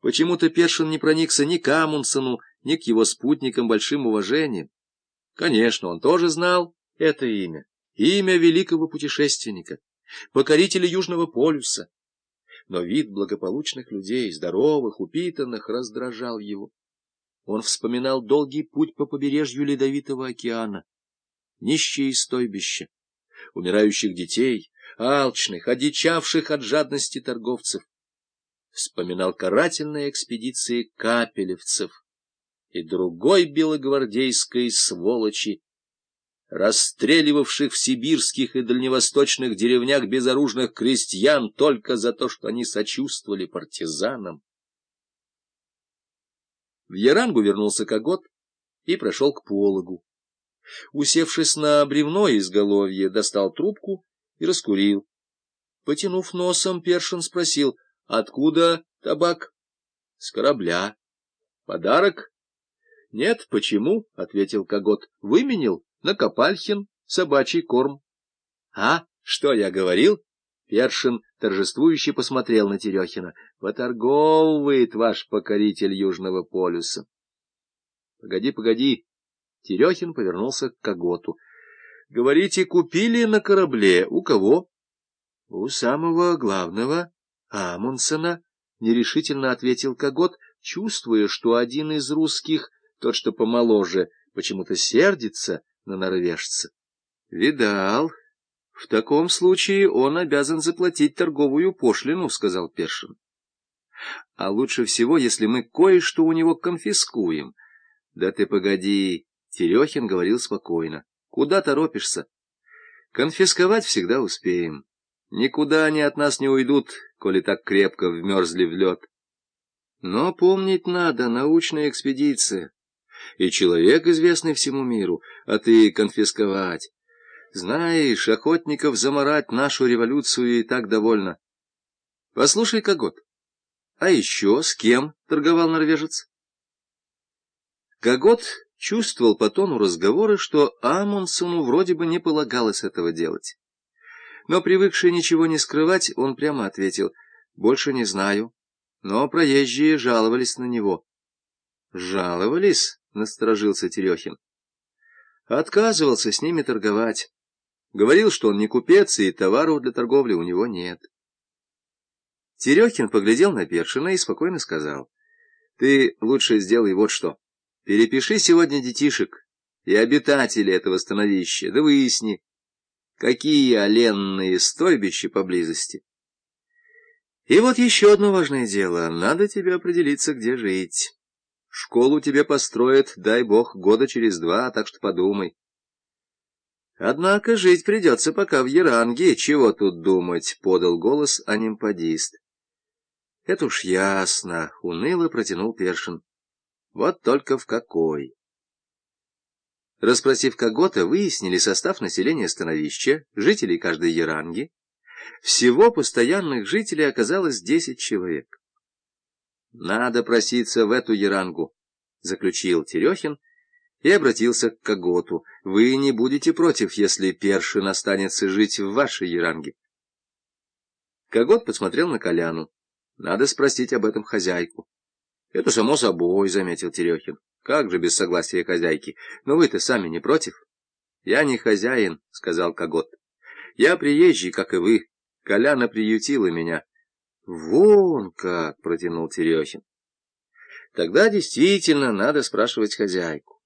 Почему-то Першин не проникся ни к Амундсену, ни к его спутникам большим уважением. Конечно, он тоже знал это имя, имя великого путешественника, покорителя Южного полюса. Но вид благополучных людей, здоровых, упитанных, раздражал его. Он вспоминал долгий путь по побережью Ледовитого океана, нищие стойбища, умирающих детей, алчных, одичавших от жадности торговцев. Вспоминал карательные экспедиции капелевцев и другой белогвардейской сволочи, расстреливавших в сибирских и дальневосточных деревнях безоружных крестьян только за то, что они сочувствовали партизанам. В Ярангу вернулся Когот и прошел к пологу. Усевшись на бревно изголовье, достал трубку и раскурил. Потянув носом, Першин спросил, откуда табак? — С корабля. — Подарок? — Нет, почему? — ответил Когот. — Выменил на Копальхин собачий корм. — А, что я говорил? Першин торжествующе посмотрел на Терехина. — Поторговывает ваш покоритель Южного полюса. — Погоди, погоди. Терехин повернулся к Коготу. — Говорите, купили на корабле. У кого? — У самого главного, Амундсена, — нерешительно ответил Когот, чувствуя, что один из русских, тот, что помоложе, почему-то сердится на норвежца. — Видал. В таком случае он обязан заплатить торговую пошлину, — сказал Першин. — А лучше всего, если мы кое-что у него конфискуем. — Да ты погоди, — Терехин говорил спокойно. — Куда торопишься? Конфисковать всегда успеем. Никуда они от нас не уйдут, коли так крепко вмерзли в лед. Но помнить надо, научная экспедиция. И человек, известный всему миру, а ты конфисковать. Знаешь, охотников заморать нашу революцию и так довольно. Послушай, Когот, а еще с кем торговал норвежец? Когот чувствовал по тону разговора, что Амундсену вроде бы не полагалось этого делать. Но, привыкший ничего не скрывать, он прямо ответил, «Больше не знаю». Но проезжие жаловались на него. «Жаловались?» — насторожился Терехин. Отказывался с ними торговать. Говорил, что он не купец, и товаров для торговли у него нет. Терехин поглядел на Першина и спокойно сказал, «Ты лучше сделай вот что. Перепиши сегодня детишек и обитателей этого становища, да выясни, какие оленные стойбища поблизости. И вот еще одно важное дело. Надо тебе определиться, где жить. Школу тебе построят, дай бог, года через два, так что подумай. Однако жить придется пока в Яранге, чего тут думать, — подал голос анимпадист. Это уж ясно, — уныло протянул Першин. Вот только в какой. Распросив Когота, выяснили состав населения становища, жителей каждой Яранги. Всего постоянных жителей оказалось десять человек. «Надо проситься в эту Ярангу», — заключил Терехин и обратился к Коготу. «Вы не будете против, если Першин останется жить в вашей Яранге?» Когот посмотрел на Коляну. «Надо спросить об этом хозяйку». Это само собой, — заметил Терехин. Как же без согласия хозяйки? Но вы-то сами не против? Я не хозяин, — сказал Когот. Я приезжий, как и вы. Коляна приютила меня. Вон как, — протянул Терехин. Тогда действительно надо спрашивать хозяйку.